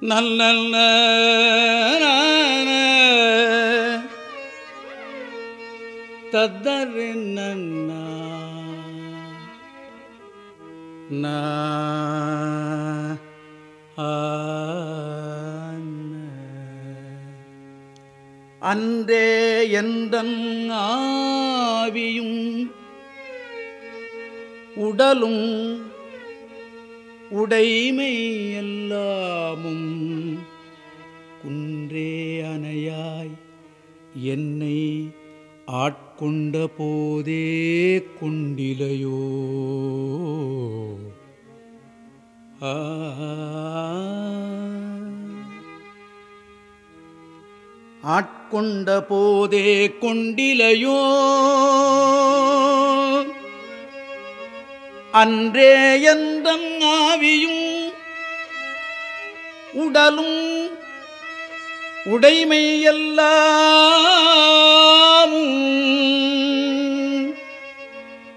நல்ல தத்தரின் நன்னா. அன்றே எந்தன் ஆவியும் உடலும் உடைமை எல்லா யாமும் குன்றே அணையாய் என்னை ஆட்கொண்ட போதே கொண்டிலையோ. ஆட்கொண்ட போதே கொண்டிலையோ. அன்றே எந்தம் ஆவியும் உடலும் உடைமை எல்லாம்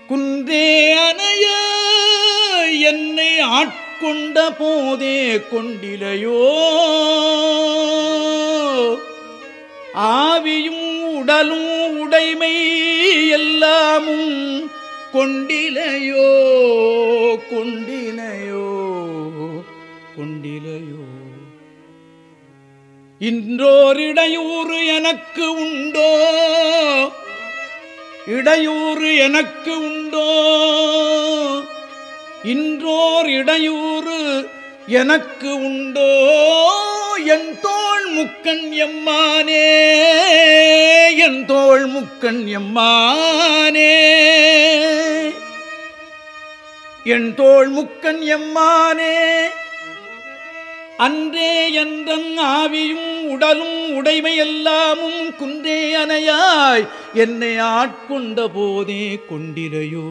குன்றே அணைய என்னை ஆட்கொண்ட போதே கொண்டிலையோ. ஆவியும் உடலும் உடைமை எல்லாமும் கொண்டிலையோ கொண்டிலையோ கொண்டிலையோ. இன்றோரிடையூறு எனக்கு உண்டோ? இடையூறு எனக்கு உண்டோ? இன்றோர் இடையூறு எனக்கு உண்டோ? என் தோள் முக்கண் எம்மானே என் தோள் முக்கண் எம்மானே. என் தோள் முக்கண் எம்மானே அன்றே என்றன் ஆவியும் உடலும் உடைமை எல்லாமும் குன்றே அணையாய் என்னை ஆட்கொண்ட போதே கொண்டிலையோ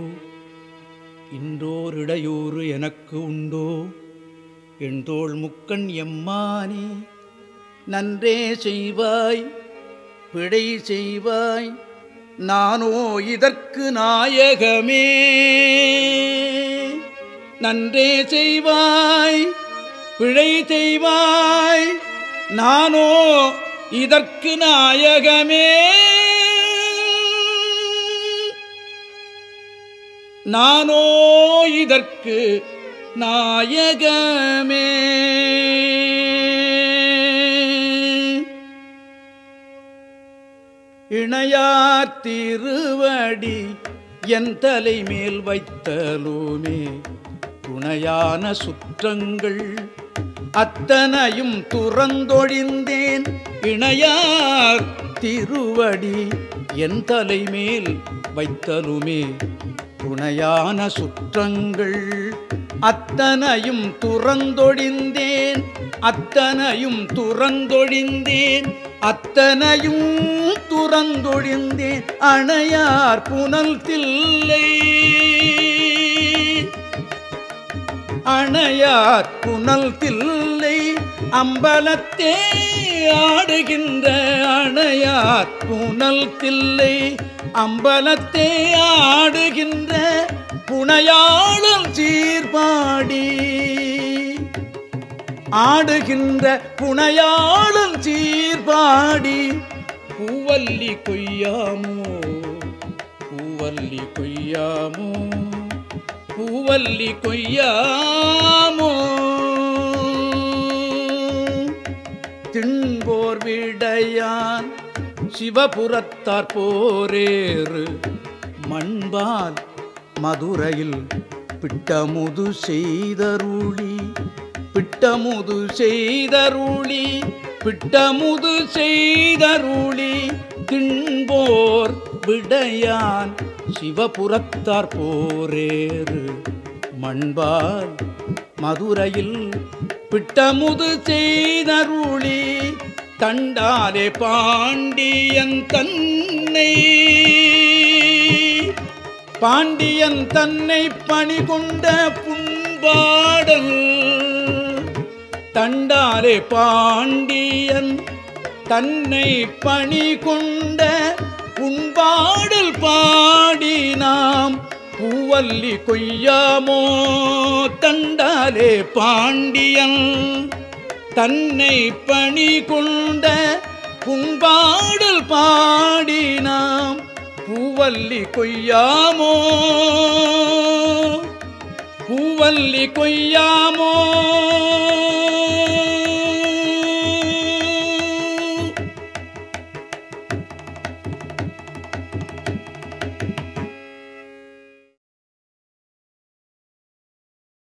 இன்றோரிடையூறு எனக்கு உண்டோ? எண்தோள் முக்கண் எம்மானே நன்றே செய்வாய் பிழை செய்வாய் நானோ இதற்கு நாயகமே. நன்றே செய்வாய் பிழை செய்வாய் நானோ இதற்கு நாயகமே. நானோ இதற்கு நாயகமே. இணையார் திருவடி என் தலைமேல் வைத்தலுமே. துணையான சுற்றங்கள் அத்தனையும் துறந்தொழிந்தேன். இணையார் திருவடி என் தலைமேல் வைத்தலுமே. துணையான சுற்றங்கள் அத்தனையும் துறந்தொழிந்தேன். அத்தனையும் துறந்தொழிந்தேன். அத்தனையும் துறந்தொழிந்தேன். அணையார் புனல் தில்லை. அணையார் புனல் தில்லை. அம்பலத்தே ஆடுகின்ற அணையார் புனல் தில்லை. அம்பலத்தே ஆடுகின்ற புனையாளம் சீர்பாடி. ஆடுகின்ற புனையாளம் சீர்பாடி. பூவல்லி கொய்யாமோ? பூவல்லி கொய்யாமோ? பூவல்லி கொய்யாமோ? விடையான். சிவபுரத்தார் போரேறு. மண்பால் மதுரையில் பிட்டமுது செய்தருளி. பிட்டமுது செய்தருளி. பிட்டமுது செய்தருளி. தின்போர் விடையான். சிவபுரத்தார் போரேறு. மண்பால் மதுரையில் பிட்டமுது செய்தருளி. தண்டாலே பாண்டியன் தன்னை. பாண்டியன் தன்னை பணிகொண்ட புண்பாடல். தண்டாரே பாண்டியன் தன்னை பணி கொண்ட உண்பாடல் பாடி நாம் பூவல்லி கொய்யாமோ. தண்டாலே பாண்டியன் தன்னை பணி கொண்ட புண்பாடல் பாடி நாம் பூவல்லி கொய்யாமோ? பூவல்லி கொய்யாமோ?